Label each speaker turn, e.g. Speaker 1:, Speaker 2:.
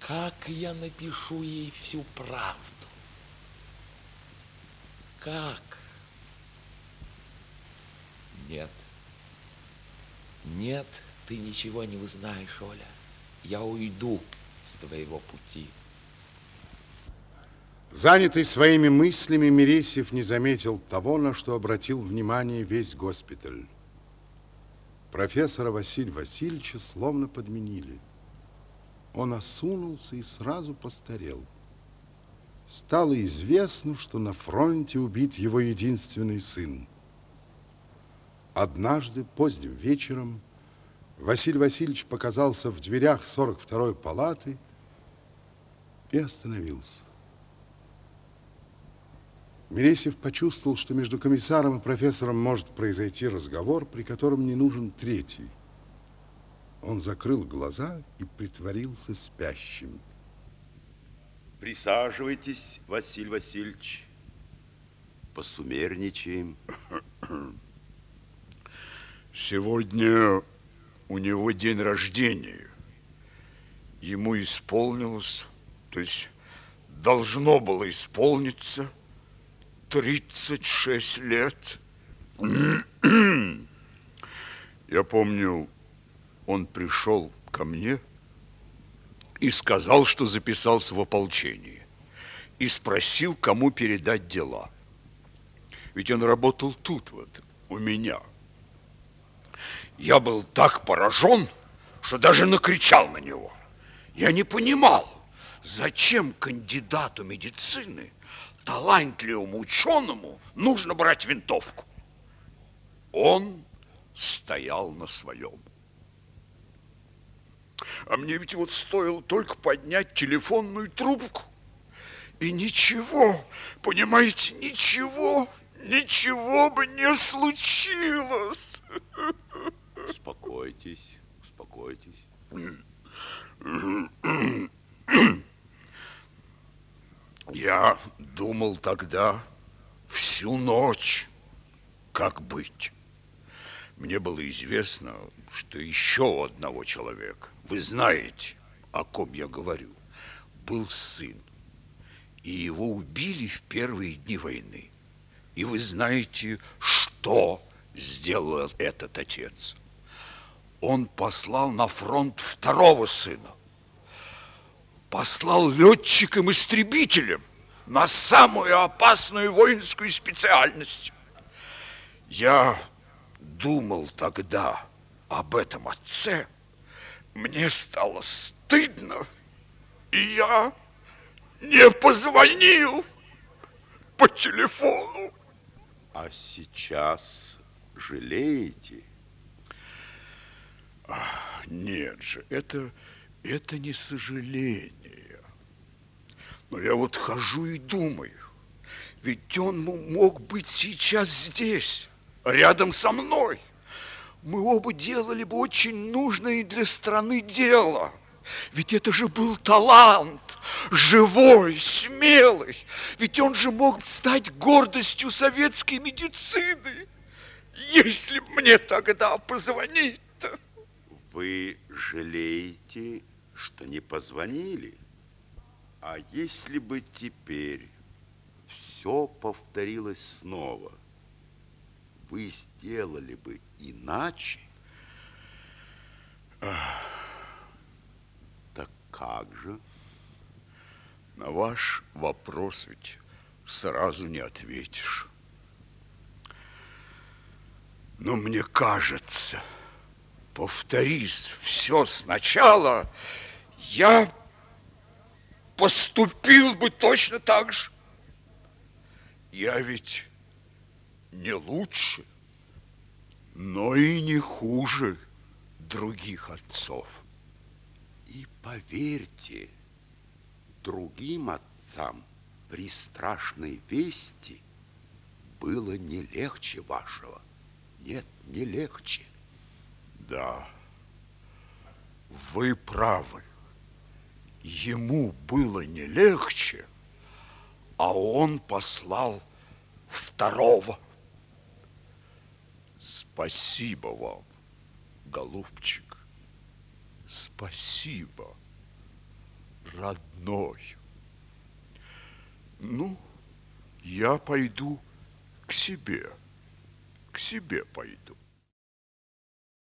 Speaker 1: Как я напишу ей всю правду? Как? Нет. Нет, ты ничего не узнаешь, Оля. Я уйду с твоего пути.
Speaker 2: Занятый своими мыслями, Мересьев не заметил того, на что обратил внимание весь госпиталь. Профессора Василия Васильевича словно подменили. Он осунулся и сразу постарел. Стало известно, что на фронте убит его единственный сын. Однажды, поздним вечером, Василий Васильевич показался в дверях 42-й палаты и остановился. Мересьев почувствовал, что между комиссаром и профессором может произойти разговор, при котором не нужен третий. Он закрыл глаза и притворился спящим.
Speaker 3: Присаживайтесь, Василий Васильевич. Посумерничаем.
Speaker 4: Сегодня у него день рождения. Ему исполнилось, то есть должно было исполниться 36 лет. Я помню, он пришел ко мне и сказал, что записался в ополчении. И спросил, кому передать дела. Ведь он работал тут вот, у меня. Я был так поражен, что даже накричал на него. Я не понимал, зачем кандидату медицины, талантливому ученому, нужно брать винтовку. Он стоял на своем. А мне ведь вот стоило только поднять телефонную трубку. И ничего, понимаете, ничего, ничего бы не случилось.
Speaker 3: Успокойтесь, успокойтесь.
Speaker 4: Я думал тогда всю ночь, как быть. Мне было известно, что еще одного человека, вы знаете, о ком я говорю, был сын. И его убили в первые дни войны. И вы знаете, что сделал этот отец. Он послал на фронт второго сына. Послал летчикам-истребителям на самую опасную воинскую специальность. Я думал тогда об этом отце, мне стало стыдно, и я не позвонил по телефону.
Speaker 3: А сейчас жалеете?
Speaker 4: Нет же, это, это не сожаление. Но я вот хожу и думаю, ведь он мог быть сейчас здесь, рядом со мной. Мы оба делали бы очень нужное для страны дело. Ведь это же был талант, живой, смелый. Ведь он же мог стать гордостью советской медицины. Если б мне тогда позвонить-то.
Speaker 3: Вы жалеете, что не позвонили? А если бы теперь все повторилось снова – вы сделали бы иначе, так как же?
Speaker 4: На ваш вопрос ведь сразу не ответишь. Но мне кажется, повторись все сначала, я поступил бы точно так же. Я ведь не лучше, но и не хуже других отцов.
Speaker 3: И поверьте, другим отцам при страшной вести было не легче вашего. Нет, не легче.
Speaker 4: Да, вы правы. Ему было не легче, а он послал второго. Спасибо вам, голубчик. Спасибо. родной. Ну, я пойду к себе, к себе пойду.